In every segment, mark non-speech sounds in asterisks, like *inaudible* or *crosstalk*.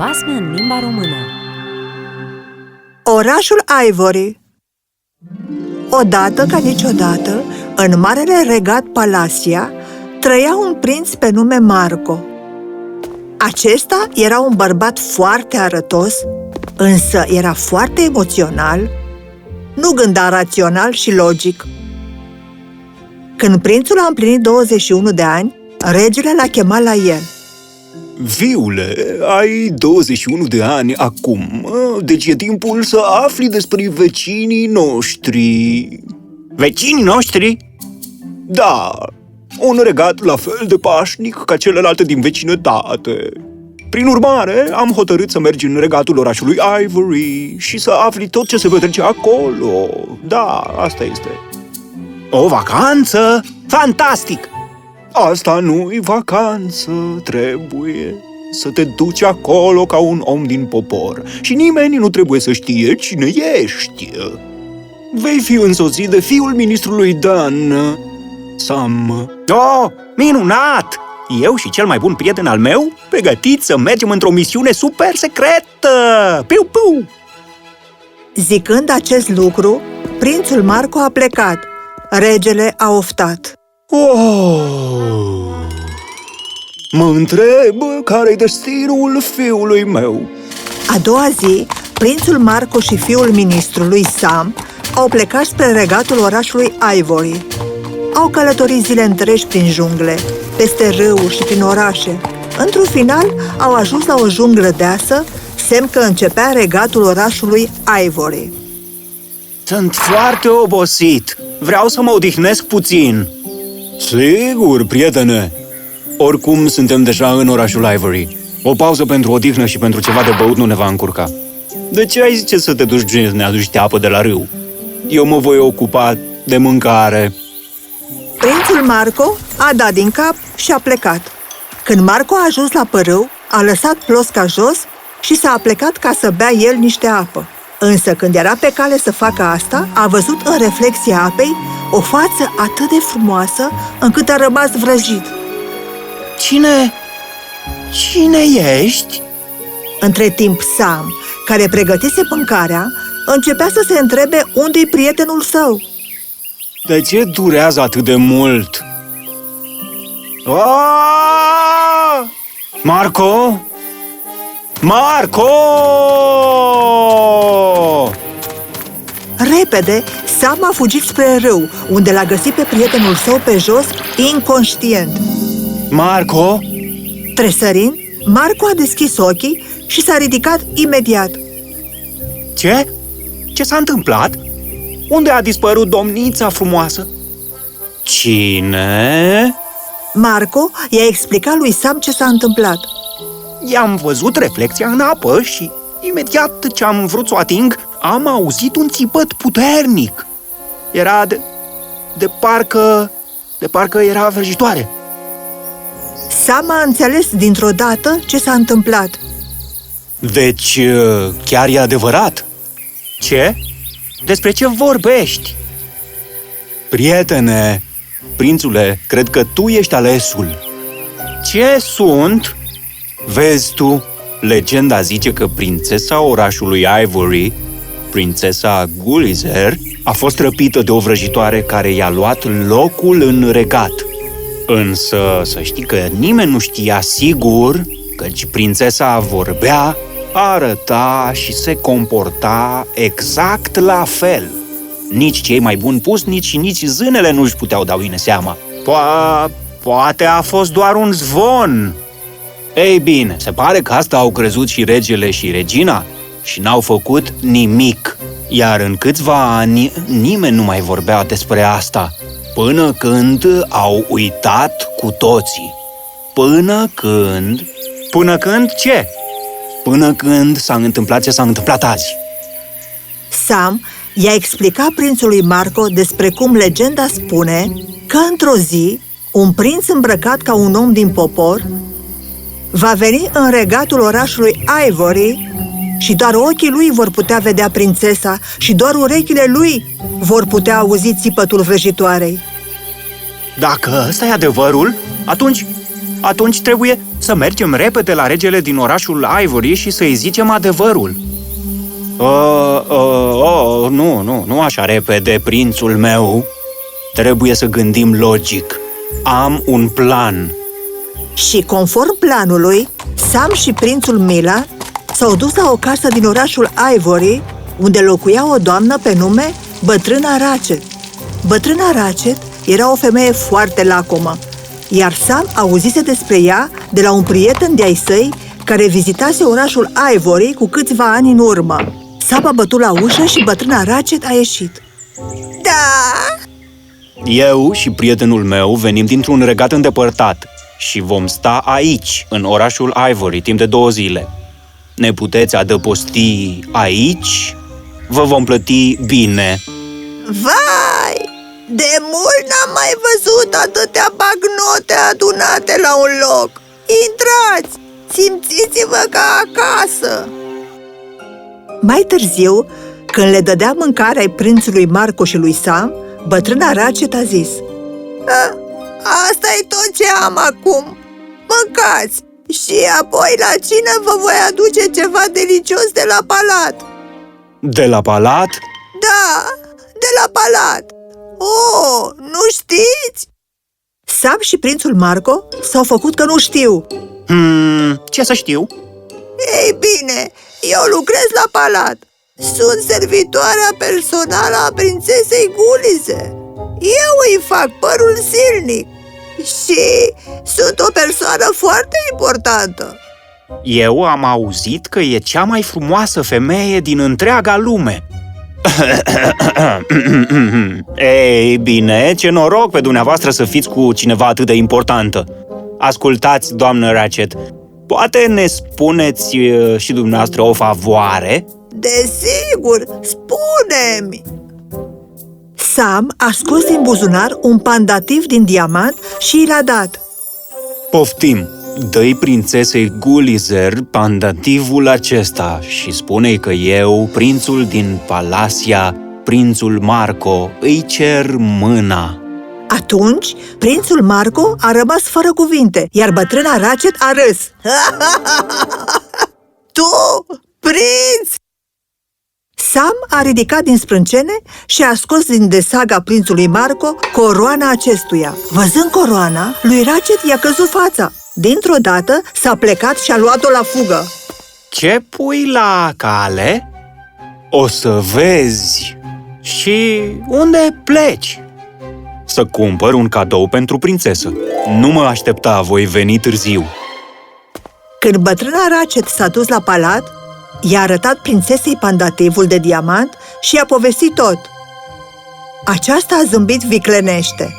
basme în limba română Orașul Ivory Odată ca niciodată, în marele regat Palasia, trăia un prinț pe nume Marco. Acesta era un bărbat foarte arătos, însă era foarte emoțional, nu gânda rațional și logic. Când prințul a împlinit 21 de ani, regele l-a chemat la el – Fiule, ai 21 de ani acum, deci e timpul să afli despre vecinii noștri. Vecinii noștri? Da, un regat la fel de pașnic ca celelalte din vecinătate. Prin urmare, am hotărât să mergi în regatul orașului Ivory și să afli tot ce se petrece acolo. Da, asta este. O vacanță? Fantastic! Asta nu-i vacanță, trebuie să te duci acolo ca un om din popor și nimeni nu trebuie să știe cine ești. Vei fi însoțit de fiul ministrului Dan, Sam. Oh, minunat! Eu și cel mai bun prieten al meu, pregătiți să mergem într-o misiune super secretă! Piu, piu! Zicând acest lucru, prințul Marco a plecat. Regele a oftat. Oh! Mă întreb care-i destinul fiului meu. A doua zi, prințul Marco și fiul ministrului Sam au plecat spre regatul orașului Ivory. Au călătorit zile întregi prin jungle, peste râuri și prin orașe. Într-un final, au ajuns la o junglă deasă, semn că începea regatul orașului Ivory. Sunt foarte obosit. Vreau să mă odihnesc puțin. Sigur, prietene! Oricum, suntem deja în orașul Ivory. O pauză pentru odihnă și pentru ceva de băut nu ne va încurca. De ce ai zice să te duci să ne aduci apă de la râu? Eu mă voi ocupa de mâncare. Prințul Marco a dat din cap și a plecat. Când Marco a ajuns la părâu, a lăsat plosca jos și s-a plecat ca să bea el niște apă. Însă când era pe cale să facă asta, a văzut în reflexia apei o față atât de frumoasă încât a rămas vrăjit. Cine... cine ești? Între timp, Sam, care pregătise mâncarea, începea să se întrebe unde-i prietenul său. De ce durează atât de mult? Aaaa! Marco? Marco! Repede, Sam a fugit spre râu, unde l-a găsit pe prietenul său pe jos, inconștient. Marco? Tresărind, Marco a deschis ochii și s-a ridicat imediat. Ce? Ce s-a întâmplat? Unde a dispărut domnița frumoasă? Cine? Marco i-a explicat lui Sam ce s-a întâmplat. I-am văzut reflexia în apă și, imediat ce am vrut să o ating, am auzit un țipăt puternic. Era de... de parcă... de parcă era vrăjitoare. Sam a înțeles dintr-o dată ce s-a întâmplat. Deci, chiar e adevărat? Ce? Despre ce vorbești? Prietene, prințule, cred că tu ești alesul. Ce sunt? Vezi tu, legenda zice că prințesa orașului Ivory, prințesa Gullizer, a fost răpită de o vrăjitoare care i-a luat locul în regat. Însă să știi că nimeni nu știa sigur căci prințesa vorbea, arăta și se comporta exact la fel. Nici cei mai buni pusnici, nici zânele nu-și puteau da bine seama. Po- poate a fost doar un zvon. Ei bine, se pare că asta au crezut și regele și regina și n-au făcut nimic. Iar în câțiva ani nimeni nu mai vorbea despre asta, până când au uitat cu toții. Până când... Până când ce? Până când s-a întâmplat ce s-a întâmplat azi. Sam i-a explicat prințului Marco despre cum legenda spune că într-o zi un prinț îmbrăcat ca un om din popor va veni în regatul orașului Ivory și doar ochii lui vor putea vedea prințesa și doar urechile lui vor putea auzi țipătul vrăjitoarei. Dacă ăsta e adevărul, atunci, atunci trebuie să să mergem repede la regele din orașul Ivory și să-i zicem adevărul. Uh, uh, uh, nu, nu, nu așa repede, prințul meu. Trebuie să gândim logic. Am un plan. Și conform planului, Sam și prințul Mila s-au dus la o casă din orașul Ivory, unde locuia o doamnă pe nume Bătrâna Ratchet. Bătrâna Ratchet era o femeie foarte lacomă, iar Sam auzise despre ea de la un prieten de-ai săi care vizitase orașul Ivory cu câțiva ani în urmă. Sam a bătut la ușă și bătrâna Ratchet a ieșit. Da! Eu și prietenul meu venim dintr-un regat îndepărtat și vom sta aici, în orașul Ivory, timp de două zile. Ne puteți adăposti aici? Vă vom plăti bine. Vai! De mult n-am mai văzut atâtea bagnote adunate la un loc. Intrați! Simțiți-vă ca acasă! Mai târziu, când le dădea mâncarea prințului Marco și lui Sam, bătrâna Ratchet a zis "A, Asta e tot ce am acum. Mâncați! Și apoi la cină vă voi aduce ceva delicios de la palat. De la palat? Da, de la palat. Oh, nu știți? Sam și prințul Marco s-au făcut că nu știu. Hmm, ce să știu? Ei bine, eu lucrez la palat. Sunt servitoarea personală a prințesei Gulize. Eu îi fac părul silnic și sunt o persoană foarte importantă. Eu am auzit că e cea mai frumoasă femeie din întreaga lume. *coughs* Ei, bine, ce noroc pe dumneavoastră să fiți cu cineva atât de importantă. Ascultați, doamnă Ratchet, poate ne spuneți uh, și dumneavoastră o favoare? Desigur, spune-mi! Sam a scos din buzunar un pandativ din diamant și l-a dat. Poftim! Dă-i prințesei Gulizer pandativul acesta și spune că eu, prințul din Palasia, prințul Marco, îi cer mâna. Atunci, prințul Marco a rămas fără cuvinte, iar bătrâna Ratchet a râs. *laughs* tu, prinț! Sam a ridicat din sprâncene și a scos din desaga prințului Marco coroana acestuia. Văzând coroana, lui Ratchet i-a căzut fața. Dintr-o dată s-a plecat și a luat-o la fugă. Ce pui la cale? O să vezi. Și unde pleci? Să cumpăr un cadou pentru prințesă. Nu mă aștepta, voi veni târziu. Când bătrâna Ratchet s-a dus la palat, i-a arătat prințesei pandativul de diamant și i-a povestit tot. Aceasta a zâmbit viclenește.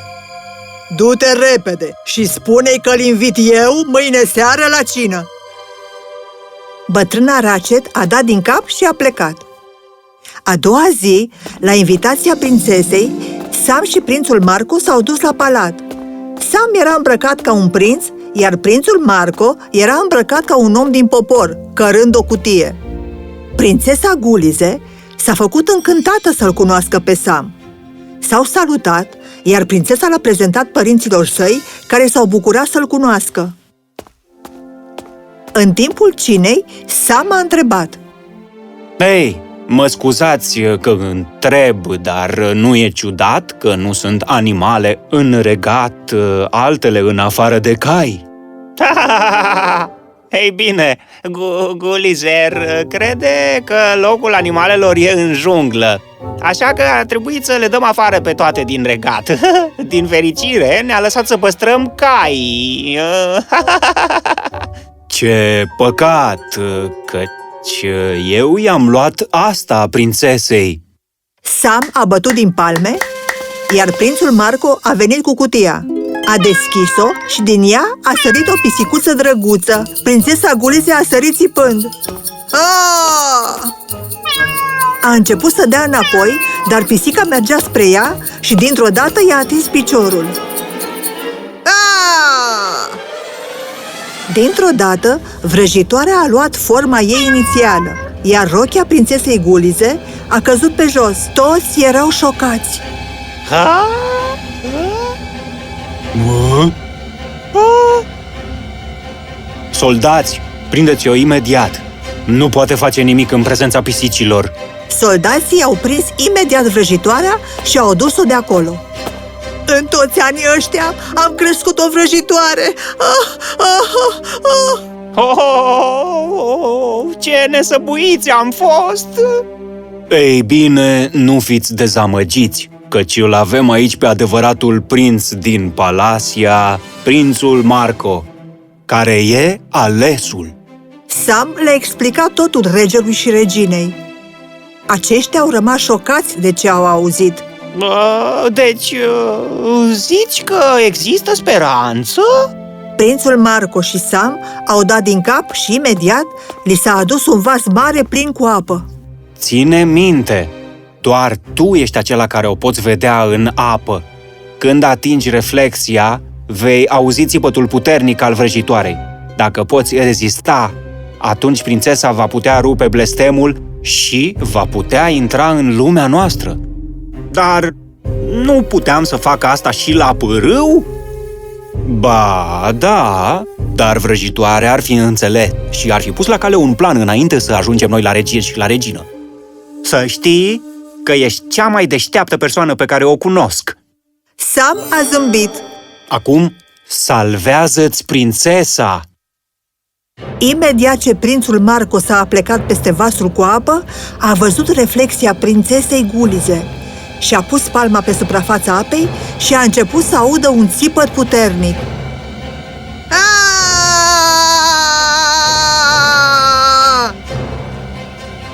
Du-te repede și spune-i că-l invit eu mâine seară la cină. Bătrâna Ratchet a dat din cap și a plecat. A doua zi, la invitația prințesei, Sam și prințul Marco s-au dus la palat. Sam era îmbrăcat ca un prinț, iar prințul Marco era îmbrăcat ca un om din popor, cărând o cutie. Prințesa Gulize s-a făcut încântată să-l cunoască pe Sam. S-au salutat, iar prințesa l-a prezentat părinților săi, care s-au bucurat să-l cunoască. În timpul cinei, Sam a întrebat. Hei, mă scuzați că întreb, dar nu e ciudat că nu sunt animale în regat, altele în afară de cai? *laughs* Ei bine, Gu- Gulizer crede că locul animalelor e în junglă, așa că a trebuit să le dăm afară pe toate din regat. *laughs* Din fericire, ne-a lăsat să păstrăm cai. *laughs* Ce păcat, căci eu i-am luat asta prințesei. Sam a bătut din palme, iar prințul Marco a venit cu cutia. A deschis-o și din ea a sărit o pisicuță drăguță. Prințesa Gulize a sărit țipând. Ah! A început să dea înapoi, dar pisica mergea spre ea și dintr-o dată i-a atins piciorul. Ah! Dintr-o dată, vrăjitoarea a luat forma ei inițială, iar rochia prințesei Gulize a căzut pe jos. Toți erau șocați. Ha? Mă? Soldați, prindeți-o imediat! Nu poate face nimic în prezența pisicilor. Soldații au prins imediat vrăjitoarea și au dus-o de acolo. În toți anii ăștia am crescut o vrăjitoare! Ah, ah, ah, ah. Oh, oh, oh, ce nesăbuiți am fost! Ei bine, nu fiți dezamăgiți, căci îl avem aici pe adevăratul prinț din Palasia, prințul Marco, care e alesul. Sam le-a explicat totul regelui și reginei. Aceștia au rămas șocați de ce au auzit. Bă, Deci, uh, zici că există speranță? Prințul Marco și Sam au dat din cap și imediat li s-a adus un vas mare plin cu apă. Ține minte, doar tu ești acela care o poți vedea în apă. Când atingi reflexia, vei auzi țipătul puternic al vrăjitoarei. Dacă poți rezista, atunci prințesa va putea rupe blestemul și va putea intra în lumea noastră. Dar nu puteam să fac asta și la pârâu? Ba, da, dar vrăjitoarea ar fi înțeles și ar fi pus la cale un plan înainte să ajungem noi la regie și la regină. Să știi că ești cea mai deșteaptă persoană pe care o cunosc. Sam a zâmbit. Acum, salvează-ți prințesa! Imediat ce prințul Marco s-a aplecat peste vasul cu apă, a văzut reflexia prințesei Gulize și a pus palma pe suprafața apei și a început să audă un țipăt puternic.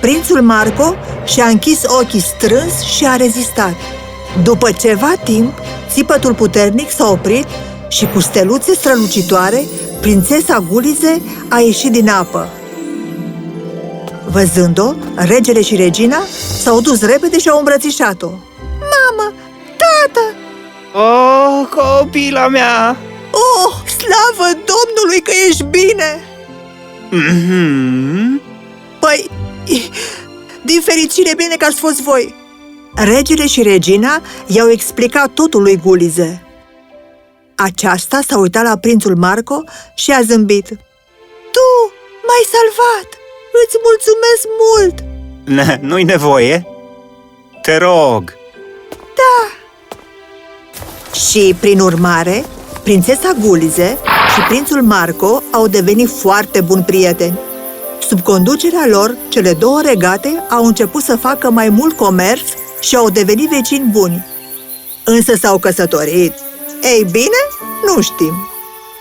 Prințul Marco și-a închis ochii strâns și a rezistat. După ceva timp, țipătul puternic s-a oprit și cu steluțe strălucitoare, prințesa Gulize a ieșit din apă. Văzând-o, regele și regina s-au dus repede și au îmbrățișat-o. Mamă! Tată! Oh, copila mea! Oh, slavă Domnului că ești bine! Mm-hmm. Păi, din fericire bine că ați fost voi! Regele și regina i-au explicat totul lui Gulize. Aceasta s-a uitat la prințul Marco și a zâmbit. Tu m-ai salvat! Îți mulțumesc mult! Ne, nu-i nevoie? Te rog! Da! Și, prin urmare, prințesa Gulize și prințul Marco au devenit foarte buni prieteni. Sub conducerea lor, cele două regate au început să facă mai mult comerț și au devenit vecini buni. Însă s-au căsătorit. Ei bine, nu știm.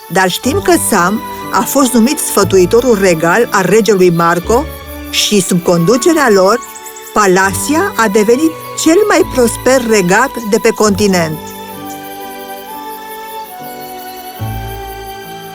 Dar știm că Sam a fost numit sfătuitorul regal al regelui Marco și, sub conducerea lor, Palasia a devenit cel mai prosper regat de pe continent.